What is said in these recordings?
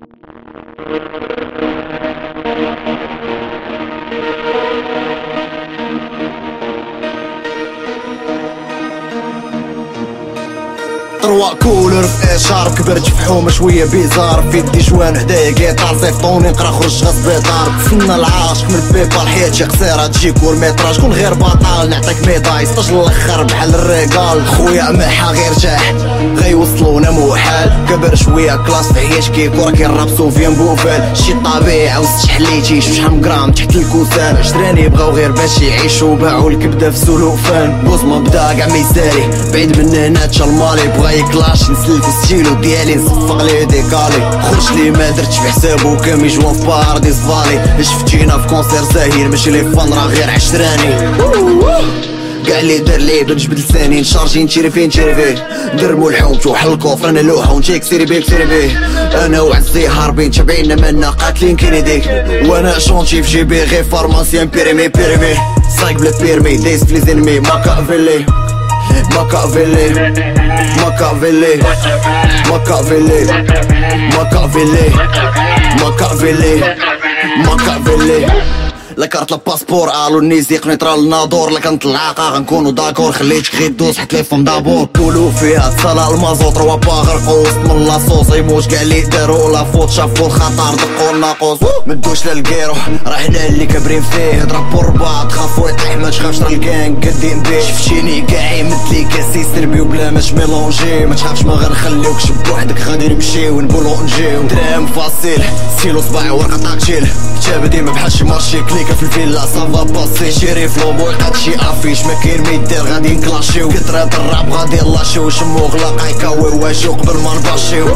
Thank you. طروا كولر في اشار كبرت في حومه شوية بيزار. في يدي جوان حدايا كيطار صيفطوني نقرا خرج غص بيطار فن العاشق من بيبال حياتي قصيرة تجي كور ميتراج كون غير بطال نعطيك ميداي ستاج الأخر بحال الريقال. خويا محا غير جاح. غيوصلونا موحال كبر شوية كلاس في عياش كي كورا كيراب سوفيان بوفال شي طبيعي عاوز تحليتي شحال غرام تحت الكوسان عشراني بغاو غير باش يعيشوا. باعوا الكبدة في سلوفان. بوز ما بدا كاع ما بعيد من هنا تشا المالي بغا يكلاش نسلك ستيلو ديالي نصفق ليه ديكالي. خرج لي ما درتش في حسابو جوا في بارديس فالي شفتينا في كونسير زاهر ماشي لي فان راه غير عشراني. كاع اللي دار لي بنجبد لساني نشارجي نتيري فين نتيري فيه دربو الحومت وحل الكوفر أنا لوحة ونتيك سيري بيه كسيري بيه أنا وعزي هاربين تابعينا منا قاتلين كيني ديك وأنا شونتي في جيبي غير فارماسيان بيريمي بيريمي. سايق بلا بيرمي دايس في ليزينمي ماكافيلي ماكافيلي ماكافيلي ماكافيلي ماكافيلي ماكافيلي ماكافيلي لا كارت لا باسبور ألو النيزيق نيترال نادور لا كانت العاقه غنكونو داكور خليتك غير دوز حط ليفون دابور كولو فيها تصالة المازوط روا باغر قوس من لاصوص يموت كاع اللي دارو لا فوت شافو الخطر دقو الناقوس مدوش للكيرو راه حنا اللي كابرين فيه ضربو رباط ما راه الكان قدين بيه شفتيني كاع يمد لي كاسي سربي وبلا ماش ميلونجي ما تخافش ما غنخليوكش بوحدك غادي نمشيو نقولو نجيو دراهم فاصيل ستيلو صباعي ورقة طاكتيل كتاب ديما بحال شي مارشي. كليك في الفيلا صافا باسي شيري فلوبو لقات شي أفيش. ما كاين ما يدير غادي نكلاشيو. كثرة الراب غادي لاشيو شمو غلاق يكاوي واجيو قبل ما نباشيو.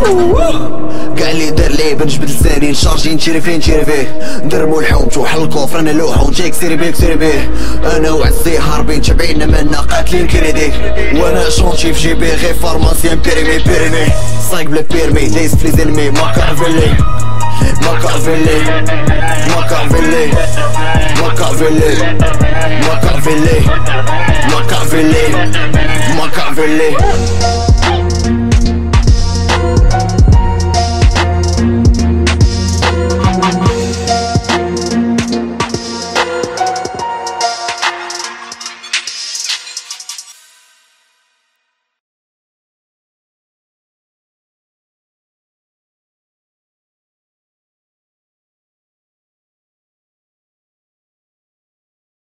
كاع اللي دار لي بنجبد لساني نشارجي نتيري فين نتيري فيه. درمو الحوم توحل الكوفر أنا لوحة ونجيك سيري بيك سيري بيه. أنا وعزي هاربين تابعينا منا قاتلين كريديك وأنا شونتي في جيبي غير فارماسيان بيريمي بيريمي سايق بلا permis داعس في les ennemis ماكافيلي ماكافيلي ماكافيلي ماكافيلي ماكافيلي ماكافيلي ماكافيلي